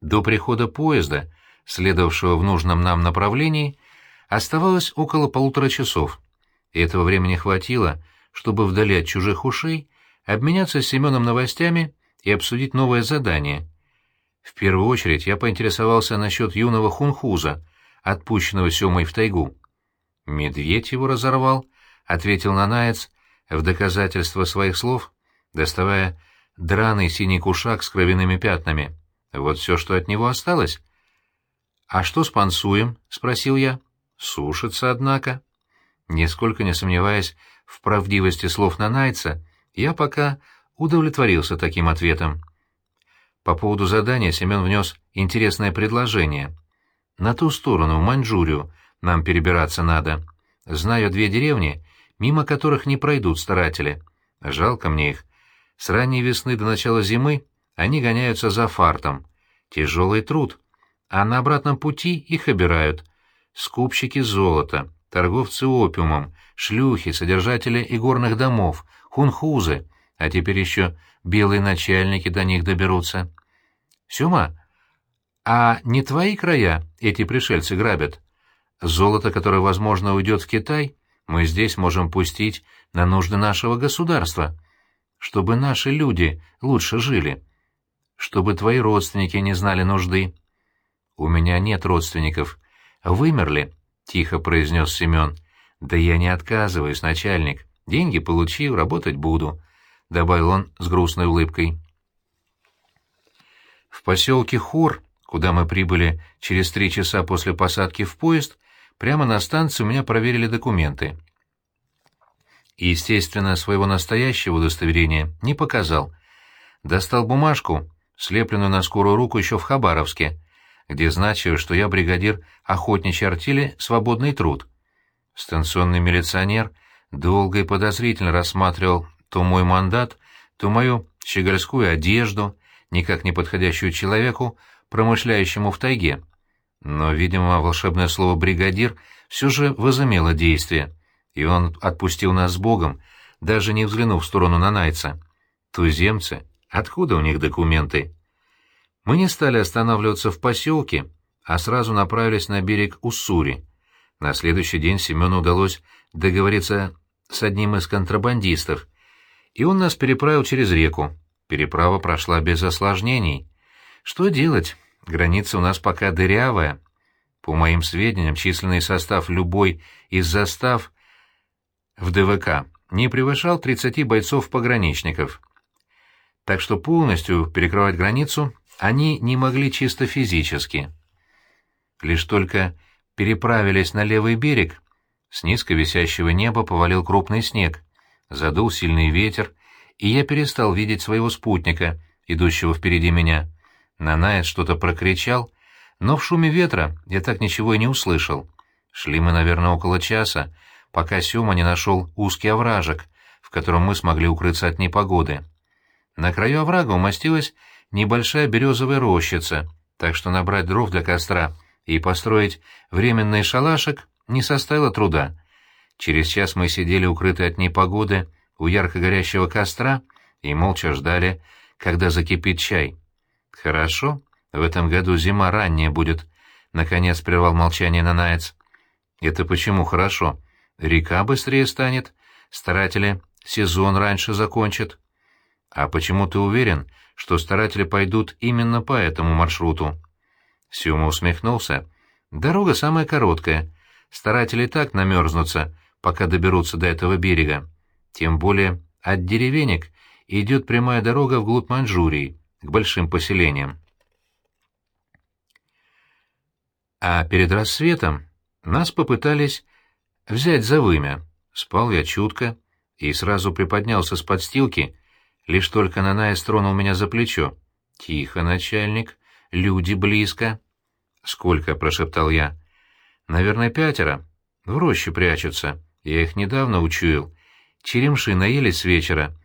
До прихода поезда, следовавшего в нужном нам направлении, оставалось около полутора часов. И этого времени хватило, чтобы вдали от чужих ушей обменяться с Семеном новостями и обсудить новое задание. В первую очередь я поинтересовался насчет юного хунхуза, отпущенного Семой в тайгу. «Медведь его разорвал», — ответил Нанаец в доказательство своих слов, доставая драный синий кушак с кровяными пятнами. Вот все, что от него осталось. «А что с пансуем?» — спросил я. «Сушится, однако». Нисколько не сомневаясь в правдивости слов Нанайца, я пока удовлетворился таким ответом. По поводу задания Семен внес интересное предложение. На ту сторону, в Маньчжурию, нам перебираться надо. Знаю две деревни, мимо которых не пройдут старатели. Жалко мне их. С ранней весны до начала зимы они гоняются за фартом. Тяжелый труд. А на обратном пути их обирают. Скупщики золота, торговцы опиумом, шлюхи, содержатели игорных домов, хунхузы, а теперь еще белые начальники до них доберутся. Сюма, а не твои края эти пришельцы грабят? Золото, которое, возможно, уйдет в Китай, мы здесь можем пустить на нужды нашего государства, чтобы наши люди лучше жили, чтобы твои родственники не знали нужды. У меня нет родственников. Вымерли, — тихо произнес Семен. Да я не отказываюсь, начальник. Деньги получил, работать буду, — добавил он с грустной улыбкой. В поселке Хор, куда мы прибыли через три часа после посадки в поезд, Прямо на станции у меня проверили документы. Естественно, своего настоящего удостоверения не показал. Достал бумажку, слепленную на скорую руку еще в Хабаровске, где значилось, что я бригадир охотничьей артели «Свободный труд». Станционный милиционер долго и подозрительно рассматривал то мой мандат, то мою щегольскую одежду, никак не подходящую человеку, промышляющему в тайге. Но, видимо, волшебное слово «бригадир» все же возымело действие, и он отпустил нас с Богом, даже не взглянув в сторону Нанайца. Туземцы, откуда у них документы? Мы не стали останавливаться в поселке, а сразу направились на берег Уссури. На следующий день Семену удалось договориться с одним из контрабандистов, и он нас переправил через реку. Переправа прошла без осложнений. Что делать? Граница у нас пока дырявая. По моим сведениям, численный состав любой из застав в ДВК не превышал 30 бойцов-пограничников. Так что полностью перекрывать границу они не могли чисто физически. Лишь только переправились на левый берег, с низко висящего неба повалил крупный снег, задул сильный ветер, и я перестал видеть своего спутника, идущего впереди меня. Нанаец что-то прокричал, но в шуме ветра я так ничего и не услышал. Шли мы, наверное, около часа, пока Сюма не нашел узкий овражек, в котором мы смогли укрыться от непогоды. На краю оврага умостилась небольшая березовая рощица, так что набрать дров для костра и построить временный шалашик не составило труда. Через час мы сидели укрытые от непогоды у ярко горящего костра и молча ждали, когда закипит чай. «Хорошо. В этом году зима ранняя будет», — наконец прервал молчание Нанаец. «Это почему хорошо? Река быстрее станет, старатели сезон раньше закончат». «А почему ты уверен, что старатели пойдут именно по этому маршруту?» Сюма усмехнулся. «Дорога самая короткая. Старатели так намерзнутся, пока доберутся до этого берега. Тем более от деревенек идет прямая дорога вглубь Маньчжурии к большим поселениям. А перед рассветом нас попытались взять за вымя. Спал я чутко и сразу приподнялся с подстилки, лишь только Нанаес тронул меня за плечо. «Тихо, начальник, люди близко». «Сколько?» — прошептал я. «Наверное, пятеро. В роще прячутся. Я их недавно учуял. Черемши наелись с вечера.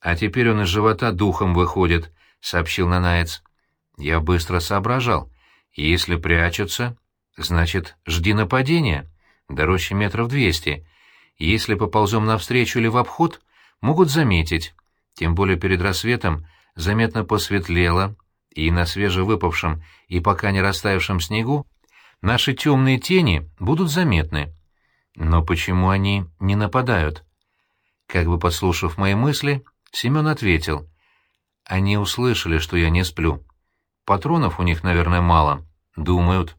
А теперь он из живота духом выходит, — сообщил Нанаец. Я быстро соображал. Если прячутся, значит, жди нападения. Дорожче метров двести. Если поползем навстречу или в обход, могут заметить. Тем более перед рассветом заметно посветлело, и на свежевыпавшем и пока не растаявшем снегу наши темные тени будут заметны. Но почему они не нападают? Как бы подслушав мои мысли, Семен ответил. Они услышали, что я не сплю. Патронов у них, наверное, мало. Думают.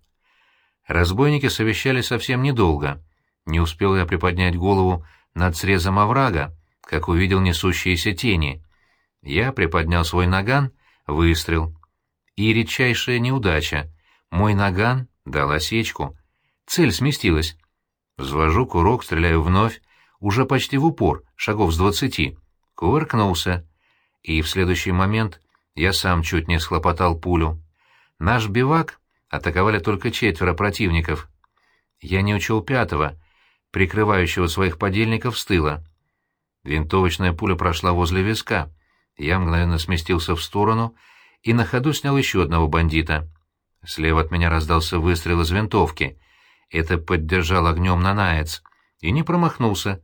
Разбойники совещались совсем недолго. Не успел я приподнять голову над срезом оврага, как увидел несущиеся тени. Я приподнял свой наган, выстрел. И редчайшая неудача. Мой наган дал осечку. Цель сместилась. Взвожу курок, стреляю вновь, уже почти в упор, шагов с двадцати. Кувыркнулся. И в следующий момент я сам чуть не схлопотал пулю. Наш бивак атаковали только четверо противников. Я не учел пятого, прикрывающего своих подельников с тыла. Винтовочная пуля прошла возле виска. Я мгновенно сместился в сторону и на ходу снял еще одного бандита. Слева от меня раздался выстрел из винтовки. Это поддержал огнем нанаец. И не промахнулся.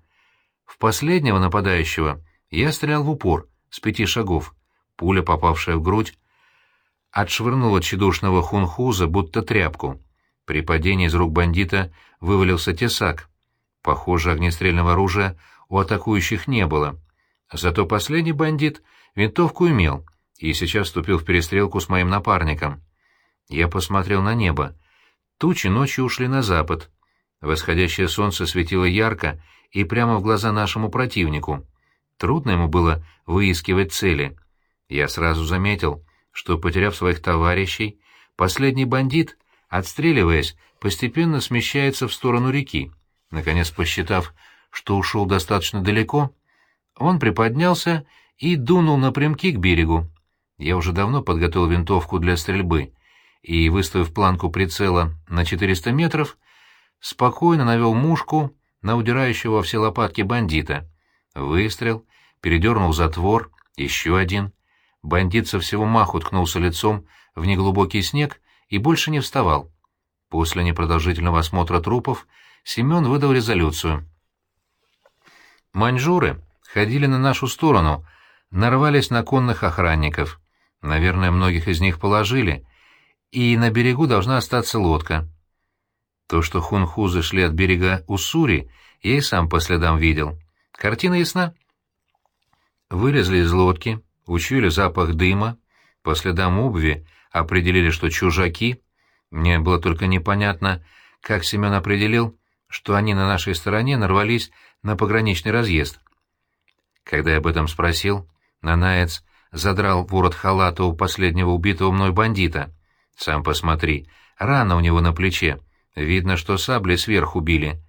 В последнего нападающего я стрелял в упор, с пяти шагов. Пуля, попавшая в грудь, отшвырнула тщедушного хунхуза, будто тряпку. При падении из рук бандита вывалился тесак. Похоже, огнестрельного оружия у атакующих не было. Зато последний бандит винтовку имел и сейчас вступил в перестрелку с моим напарником. Я посмотрел на небо. Тучи ночью ушли на запад. Восходящее солнце светило ярко и прямо в глаза нашему противнику. Трудно ему было выискивать цели. Я сразу заметил, что, потеряв своих товарищей, последний бандит, отстреливаясь, постепенно смещается в сторону реки. Наконец, посчитав, что ушел достаточно далеко, он приподнялся и дунул напрямки к берегу. Я уже давно подготовил винтовку для стрельбы и, выставив планку прицела на 400 метров, спокойно навел мушку на удирающего во все лопатки бандита. Выстрел, передернул затвор, еще один. Бандит со всего маху ткнулся лицом в неглубокий снег и больше не вставал. После непродолжительного осмотра трупов Семен выдал резолюцию. Маньчжуры ходили на нашу сторону, нарвались на конных охранников. Наверное, многих из них положили, и на берегу должна остаться лодка. То, что хунхузы шли от берега Уссури, я и сам по следам видел. Картина ясна. Вылезли из лодки, учуяли запах дыма, по следам обуви определили, что чужаки. Мне было только непонятно, как Семен определил, что они на нашей стороне нарвались на пограничный разъезд. Когда я об этом спросил, Нанаец задрал ворот халата у последнего убитого мной бандита. «Сам посмотри, рана у него на плече. Видно, что сабли сверху били.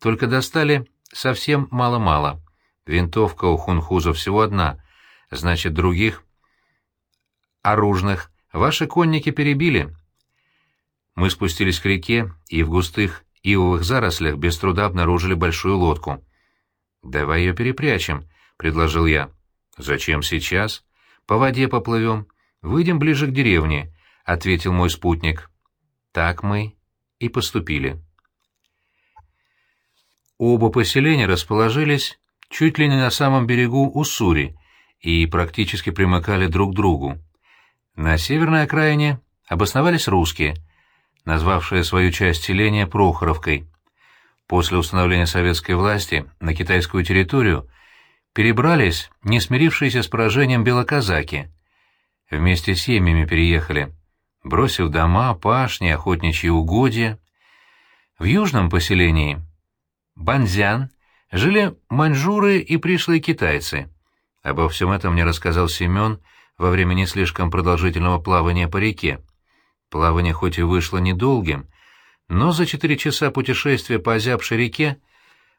Только достали совсем мало-мало. Винтовка у хунхуза всего одна, значит, других оружных ваши конники перебили». Мы спустились к реке и в густых ивовых зарослях без труда обнаружили большую лодку. «Давай ее перепрячем», — предложил я. «Зачем сейчас? По воде поплывем. Выйдем ближе к деревне», — ответил мой спутник. Так мы и поступили. Оба поселения расположились чуть ли не на самом берегу Уссури и практически примыкали друг к другу. На северной окраине обосновались русские, назвавшие свою часть селения Прохоровкой. После установления советской власти на китайскую территорию перебрались не смирившиеся с поражением белоказаки. Вместе с семьями переехали, бросив дома, пашни, охотничьи угодья. В южном поселении Банзян жили маньчжуры и пришлые китайцы. Обо всем этом мне рассказал Семен во время не слишком продолжительного плавания по реке. Плавание хоть и вышло недолгим, но за четыре часа путешествия по озябшей реке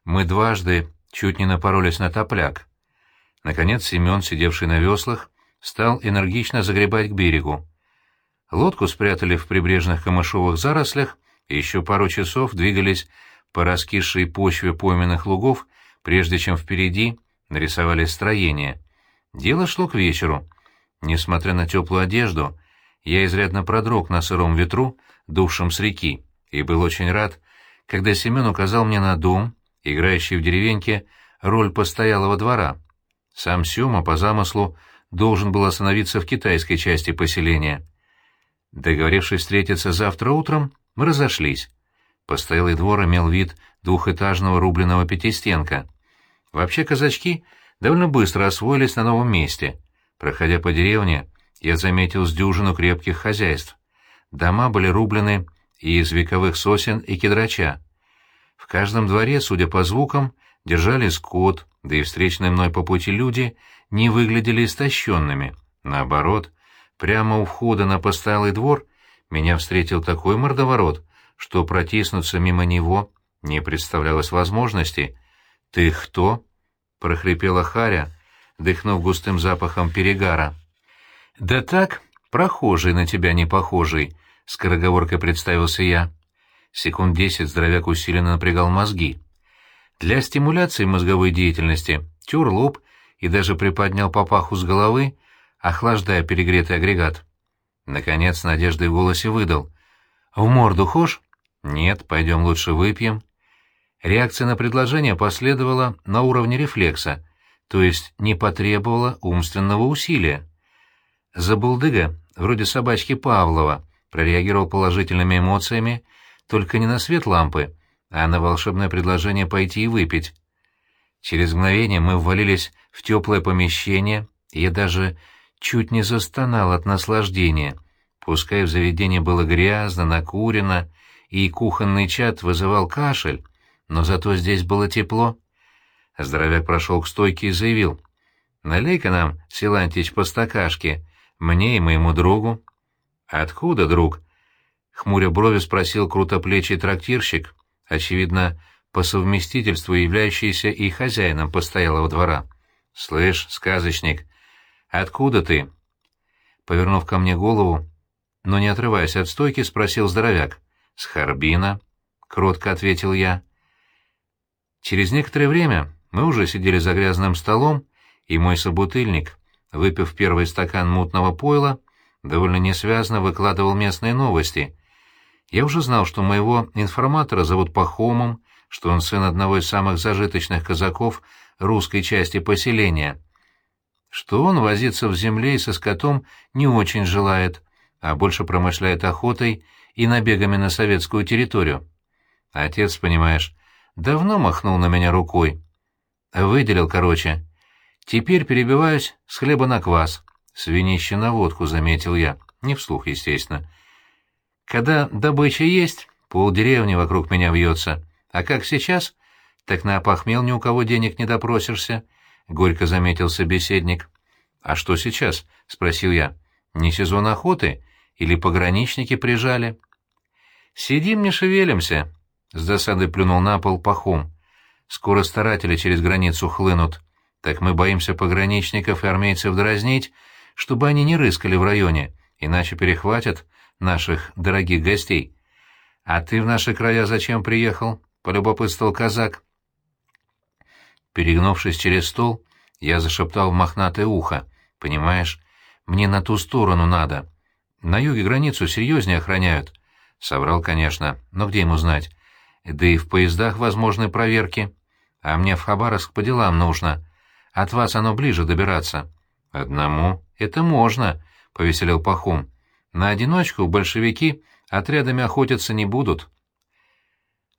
мы дважды чуть не напоролись на топляк. Наконец Семен, сидевший на веслах, стал энергично загребать к берегу. Лодку спрятали в прибрежных камышовых зарослях и еще пару часов двигались по раскисшей почве пойменных лугов, прежде чем впереди нарисовались строения. Дело шло к вечеру. Несмотря на теплую одежду, я изрядно продрог на сыром ветру, дувшем с реки, и был очень рад, когда Семен указал мне на дом, играющий в деревеньке роль постоялого двора. Сам Сема, по замыслу, должен был остановиться в китайской части поселения — Договорившись встретиться завтра утром, мы разошлись. Постоялый двор имел вид двухэтажного рубленого пятистенка. Вообще казачки довольно быстро освоились на новом месте. Проходя по деревне, я заметил с дюжину крепких хозяйств. Дома были рублены из вековых сосен и кедрача. В каждом дворе, судя по звукам, держали скот, да и встречные мной по пути люди не выглядели истощенными. Наоборот, прямо у входа на постоялый двор меня встретил такой мордоворот, что протиснуться мимо него не представлялось возможности. «Ты кто?» — прохрипела Харя, дыхнув густым запахом перегара. «Да так, прохожий на тебя не похожий», — скороговоркой представился я. Секунд десять здоровяк усиленно напрягал мозги. Для стимуляции мозговой деятельности тер лоб и даже приподнял папаху с головы, охлаждая перегретый агрегат. Наконец, надеждой в голосе выдал. «В морду хошь?» «Нет, пойдем лучше выпьем». Реакция на предложение последовала на уровне рефлекса, то есть не потребовала умственного усилия. Забулдыга, вроде собачки Павлова, прореагировал положительными эмоциями, только не на свет лампы, а на волшебное предложение пойти и выпить. Через мгновение мы ввалились в теплое помещение, и я даже чуть не застонал от наслаждения. Пускай в заведении было грязно, накурено, и кухонный чад вызывал кашель, но зато здесь было тепло. Здоровяк прошел к стойке и заявил. «Налей-ка нам, Силантич, по стакашке, мне и моему другу». «Откуда, друг?» — хмуря брови спросил крутоплечий трактирщик, очевидно, по совместительству являющийся и хозяином постоялого двора. «Слышь, сказочник, откуда ты?» Повернув ко мне голову, но не отрываясь от стойки, спросил здоровяк. «С Харбина», — кротко ответил я. Через некоторое время мы уже сидели за грязным столом, и мой собутыльник, выпив первый стакан мутного пойла, довольно несвязно выкладывал местные новости. Я уже знал, что моего информатора зовут Пахомом, что он сын одного из самых зажиточных казаков русской части поселения, что он возиться в земле и со скотом не очень желает, а больше промышляет охотой и набегами на советскую территорию. Отец, понимаешь, давно махнул на меня рукой. Выделил, короче. Теперь перебиваюсь с хлеба на квас. Свинище на водку, заметил я. Не вслух, естественно. Когда добыча есть, полдеревни вокруг меня вьется. А как сейчас? Так на опохмел ни у кого денег не допросишься, — горько заметил собеседник. — А что сейчас? — спросил я. — Не сезон охоты? Или пограничники прижали? — Сидим, не шевелимся, — с досадой плюнул на пол пахом. — Скоро старатели через границу хлынут. Так мы боимся пограничников и армейцев дразнить, чтобы они не рыскали в районе, иначе перехватят наших дорогих гостей. А ты в наши края зачем приехал? — полюбопытствовал казак. Перегнувшись через стол, я зашептал в мохнатое ухо. «Понимаешь, мне на ту сторону надо. На юге границу серьезнее охраняют». Соврал, конечно, но где ему знать? Да и в поездах возможны проверки. А мне в Хабаровск по делам нужно. От вас оно ближе добираться. Одному это можно, — повеселил Пахум. На одиночку большевики отрядами охотиться не будут.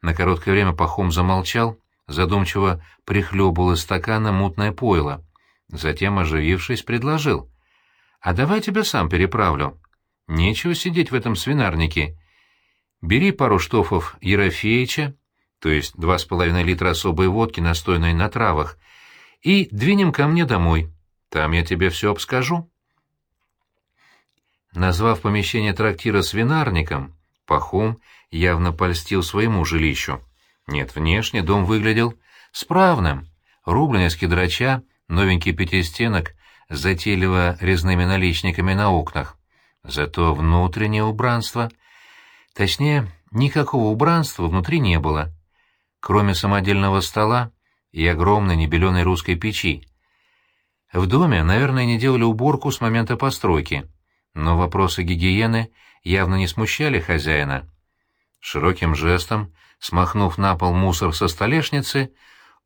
На короткое время Пахом замолчал, задумчиво прихлебывал из стакана мутное пойло. Затем, оживившись, предложил. «А давай тебя сам переправлю. Нечего сидеть в этом свинарнике. Бери пару штофов Ерофеича, то есть два с половиной литра особой водки, настойной на травах, и двинем ко мне домой. Там я тебе все обскажу». Назвав помещение трактира свинарником, Пахом явно польстил своему жилищу. Нет, внешне дом выглядел справным. Рубленый из кедрача, новенький пятистенок затейливо резными наличниками на окнах. Зато внутреннее убранство... Точнее, никакого убранства внутри не было, кроме самодельного стола и огромной небеленой русской печи. В доме, наверное, не делали уборку с момента постройки, но вопросы гигиены явно не смущали хозяина. Широким жестом, смахнув на пол мусор со столешницы,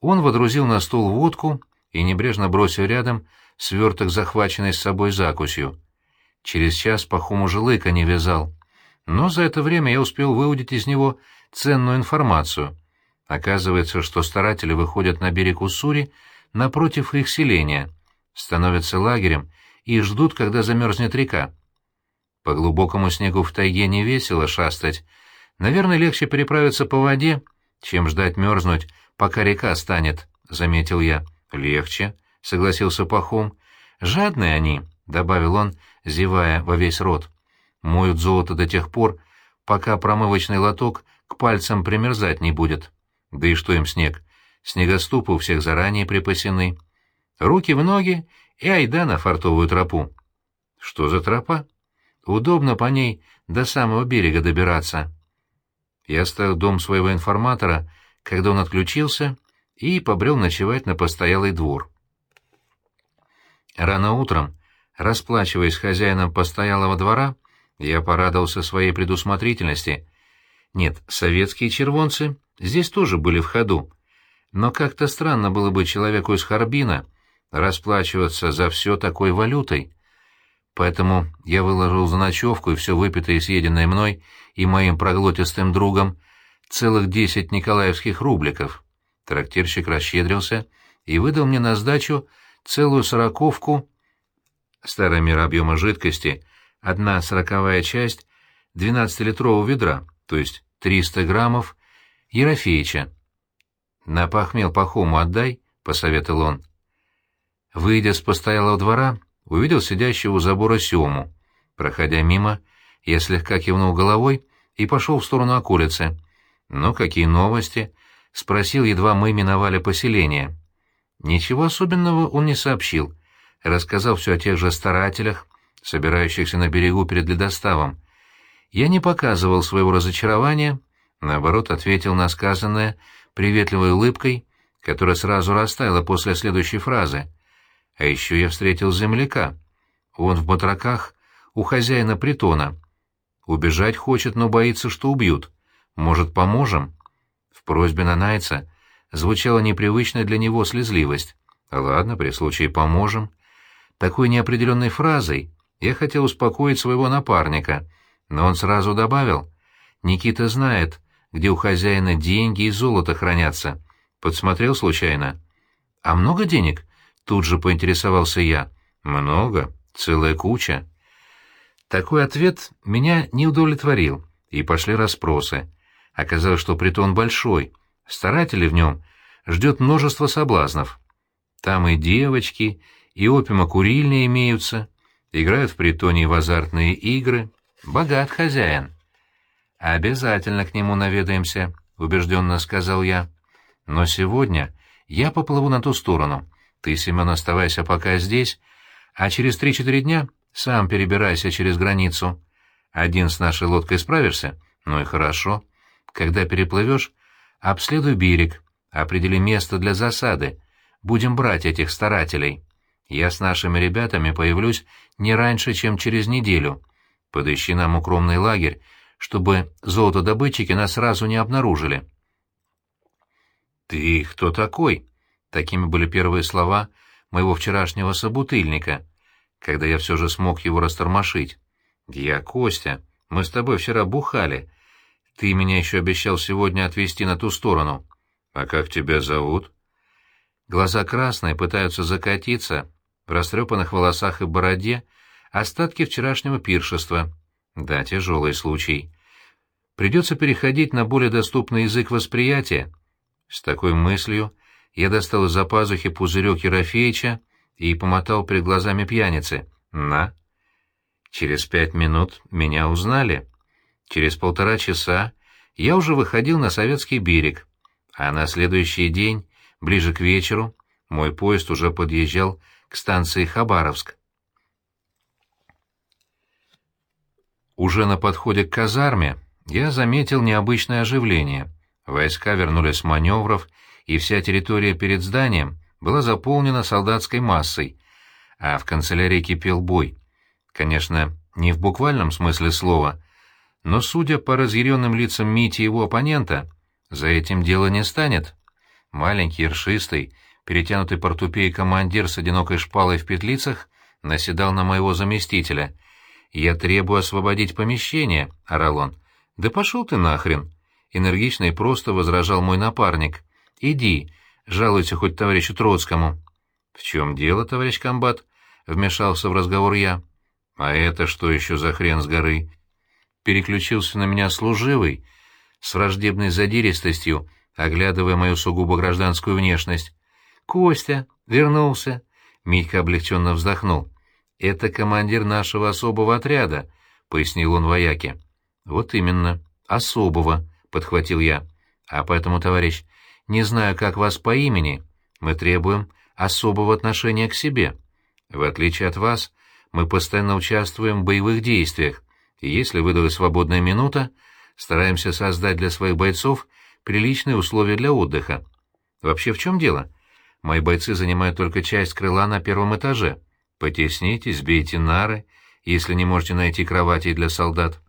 он водрузил на стол водку и небрежно бросил рядом сверток, захваченный с собой закусью. Через час Пахом уже лыка не вязал. Но за это время я успел выудить из него ценную информацию. Оказывается, что старатели выходят на берег Уссури напротив их селения, становятся лагерем и ждут, когда замерзнет река. По глубокому снегу в тайге не весело шастать. Наверное, легче переправиться по воде, чем ждать мерзнуть, пока река станет, — заметил я. — Легче, — согласился Пахом. — Жадные они, — добавил он, зевая во весь рот. — Моют золото до тех пор, пока промывочный лоток к пальцам примерзать не будет. Да и что им снег? Снегоступы у всех заранее припасены. Руки в ноги и айда на фартовую тропу. Что за тропа? Удобно по ней до самого берега добираться. Я оставил дом своего информатора, когда он отключился, и побрел ночевать на постоялый двор. Рано утром, расплачиваясь хозяином постоялого двора, я порадовался своей предусмотрительности. Нет, советские червонцы здесь тоже были в ходу, но как-то странно было бы человеку из Харбина расплачиваться за все такой валютой. Поэтому я выложил за ночевку и все выпитое и съеденное мной и моим проглотистым другом целых десять николаевских рубликов. Трактирщик расщедрился и выдал мне на сдачу целую сороковку старой мер объема жидкости, одна сороковая часть двенадцатилитрового ведра, то есть триста граммов, Ерофеича. «На похмел пахому отдай», — посоветовал он. Выйдя с постоялого двора, увидел сидящего у забора Сему. Проходя мимо, я слегка кивнул головой и пошел в сторону околицы. «Ну, какие новости?» — спросил, едва мы миновали поселение. Ничего особенного он не сообщил. Рассказал все о тех же старателях, собирающихся на берегу перед ледоставом. Я не показывал своего разочарования, наоборот, ответил на сказанное приветливой улыбкой, которая сразу растаяла после следующей фразы. А еще я встретил земляка. Он в батраках у хозяина притона. Убежать хочет, но боится, что убьют. Может, поможем?» В просьбе Нанайца звучала непривычная для него слезливость. «Ладно, при случае поможем». Такой неопределенной фразой я хотел успокоить своего напарника, но он сразу добавил. «Никита знает, где у хозяина деньги и золото хранятся. Подсмотрел случайно?» «А много денег?» — тут же поинтересовался я. «Много. Целая куча». Такой ответ меня не удовлетворил, и пошли расспросы. Оказалось, что притон большой, старатели в нем ждет множество соблазнов. Там и девочки, и опима-курильные имеются, играют в притоне в азартные игры. Богат хозяин. «Обязательно к нему наведаемся», — убежденно сказал я. «Но сегодня я поплыву на ту сторону. Ты, Семен, оставайся пока здесь, а через три-четыре дня сам перебирайся через границу. Один с нашей лодкой справишься? Ну и хорошо. Когда переплывешь, обследуй берег, определи место для засады. Будем брать этих старателей. Я с нашими ребятами появлюсь не раньше, чем через неделю. Подыщи нам укромный лагерь, чтобы золотодобытчики нас сразу не обнаружили. «Ты кто такой?» Такими были первые слова моего вчерашнего собутыльника когда я все же смог его растормошить. «Я Костя. Мы с тобой вчера бухали. Ты меня еще обещал сегодня отвезти на ту сторону. А как тебя зовут?» Глаза красные, пытаются закатиться, в растрепанных волосах и бороде остатки вчерашнего пиршества. Да, тяжелый случай. Придется переходить на более доступный язык восприятия. С такой мыслью я достал из-за пазухи пузырек Ерофеича и помотал перед глазами пьяницы. «На». Через пять минут меня узнали. Через полтора часа я уже выходил на советский берег, а на следующий день, ближе к вечеру, мой поезд уже подъезжал к станции Хабаровск. Уже на подходе к казарме я заметил необычное оживление. Войска вернулись с маневров, и вся территория перед зданием была заполнена солдатской массой, а в канцелярии кипел бой. Конечно, не в буквальном смысле слова, но, судя по разъяренным лицам Мити и его оппонента, за этим дело не станет. Маленький, ершистый, перетянутый портупей командир с одинокой шпалой в петлицах наседал на моего заместителя. «Я требую освободить помещение», — орал он. «Да пошел ты нахрен!» — энергично и просто возражал мой напарник. «Иди, жалуйся хоть товарищу Троцкому». «В чем дело, товарищ комбат?» — вмешался в разговор я. «А это что еще за хрен с горы?» Переключился на меня служивый, с враждебной задиристостью, оглядывая мою сугубо гражданскую внешность. «Костя! Вернулся!» — Митька облегченно вздохнул. «Это командир нашего особого отряда», — пояснил он вояке. «Вот именно, особого», — подхватил я. «А поэтому, товарищ, не знаю, как вас по имени, мы требуем особого отношения к себе. В отличие от вас, мы постоянно участвуем в боевых действиях, и если выдалась свободная минута, стараемся создать для своих бойцов приличные условия для отдыха. Вообще в чем дело? Мои бойцы занимают только часть крыла на первом этаже. Потесните, сбейте нары, если не можете найти кровати для солдат.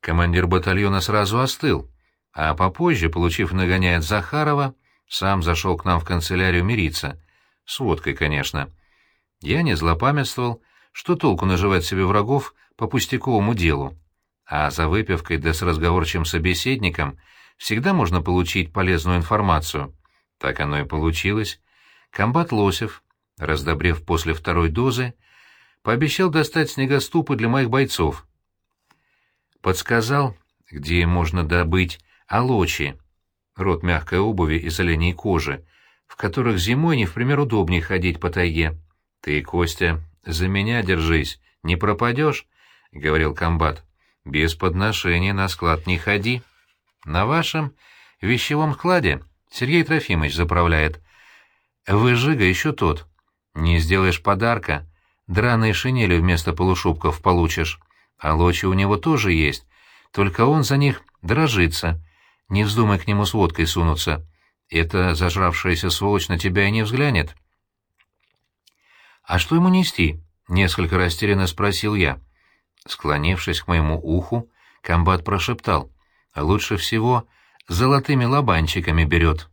Командир батальона сразу остыл, а попозже, получив нагоняя от Захарова, сам зашел к нам в канцелярию мириться. С водкой, конечно. Я не злопамятствовал, что толку наживать себе врагов по пустяковому делу. А за выпивкой да с разговорчивым собеседником всегда можно получить полезную информацию. Так оно и получилось. Комбат Лосев, раздобрев после второй дозы, пообещал достать снегоступы для моих бойцов. Подсказал, где можно добыть алочи, рот мягкой обуви из оленей кожи, в которых зимой не в пример удобнее ходить по тайге. Ты, Костя, за меня держись, не пропадешь, — говорил комбат. Без подношения на склад не ходи. На вашем вещевом складе Сергей Трофимович заправляет. Выжига еще тот. Не сделаешь подарка, драные шинели вместо полушубков получишь. А лочи у него тоже есть, только он за них дрожится. Не вздумай к нему с водкой сунуться. Эта зажравшаяся сволочь на тебя и не взглянет. «А что ему нести?» — несколько растерянно спросил я. Склонившись к моему уху, комбат прошептал. «Лучше всего золотыми лобанчиками берет».